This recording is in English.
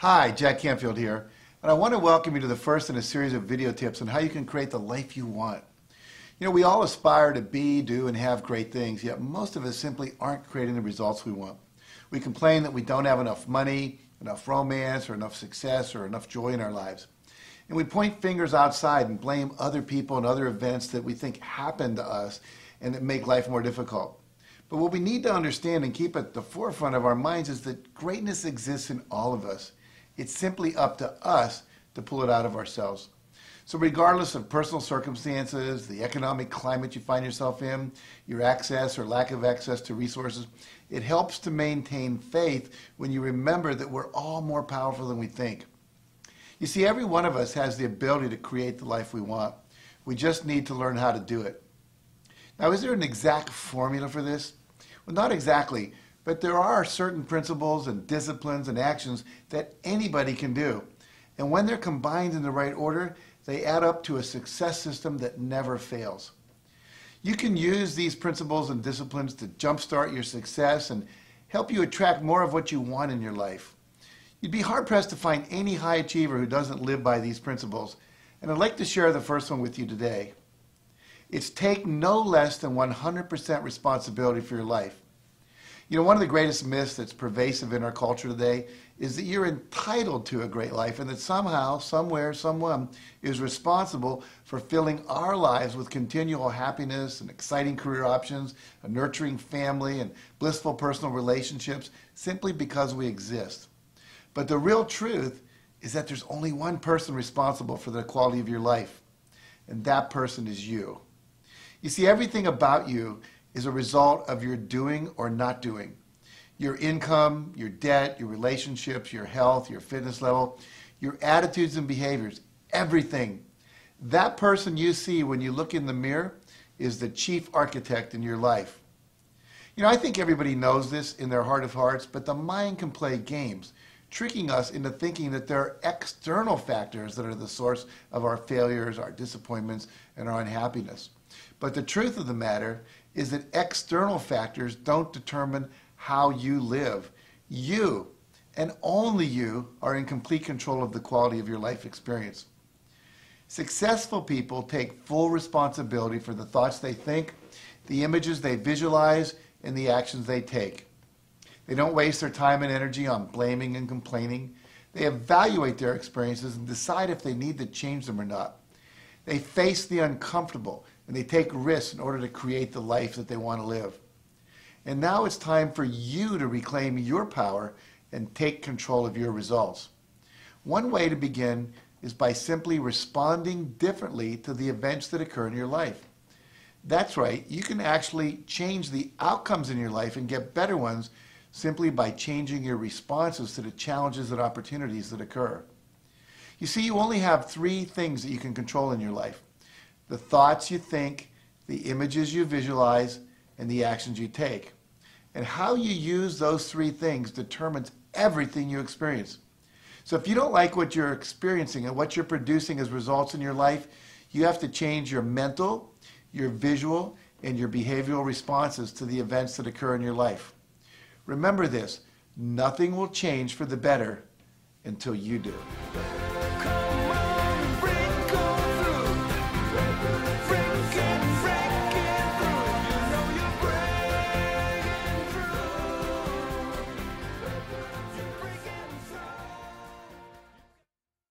Hi, Jack Canfield here, and I want to welcome you to the first in a series of video tips on how you can create the life you want. You know, we all aspire to be, do, and have great things, yet most of us simply aren't creating the results we want. We complain that we don't have enough money, enough romance, or enough success, or enough joy in our lives. And we point fingers outside and blame other people and other events that we think happen to us and that make life more difficult. But what we need to understand and keep at the forefront of our minds is that greatness exists in all of us. It's simply up to us to pull it out of ourselves. So, regardless of personal circumstances, the economic climate you find yourself in, your access or lack of access to resources, it helps to maintain faith when you remember that we're all more powerful than we think. You see, every one of us has the ability to create the life we want. We just need to learn how to do it. Now, is there an exact formula for this? Well, not exactly, but there are certain principles and disciplines and actions that anybody can do. And when they're combined in the right order, they add up to a success system that never fails. You can use these principles and disciplines to jumpstart your success and help you attract more of what you want in your life. You'd be hard pressed to find any high achiever who doesn't live by these principles, and I'd like to share the first one with you today. It's take no less than 100% responsibility for your life. You know, one of the greatest myths that's pervasive in our culture today is that you're entitled to a great life and that somehow, somewhere, someone is responsible for filling our lives with continual happiness and exciting career options, a nurturing family, and blissful personal relationships simply because we exist. But the real truth is that there's only one person responsible for the quality of your life, and that person is you. You see, everything about you is a result of your doing or not doing. Your income, your debt, your relationships, your health, your fitness level, your attitudes and behaviors, everything. That person you see when you look in the mirror is the chief architect in your life. You know, I think everybody knows this in their heart of hearts, but the mind can play games, tricking us into thinking that there are external factors that are the source of our failures, our disappointments, and our unhappiness. But the truth of the matter is that external factors don't determine how you live. You, and only you, are in complete control of the quality of your life experience. Successful people take full responsibility for the thoughts they think, the images they visualize, and the actions they take. They don't waste their time and energy on blaming and complaining. They evaluate their experiences and decide if they need to change them or not. They face the uncomfortable and they take risks in order to create the life that they want to live. And now it's time for you to reclaim your power and take control of your results. One way to begin is by simply responding differently to the events that occur in your life. That's right, you can actually change the outcomes in your life and get better ones simply by changing your responses to the challenges and opportunities that occur. You see, you only have three things that you can control in your life the thoughts you think, the images you visualize, and the actions you take. And how you use those three things determines everything you experience. So if you don't like what you're experiencing and what you're producing as results in your life, you have to change your mental, your visual, and your behavioral responses to the events that occur in your life. Remember this nothing will change for the better until you do.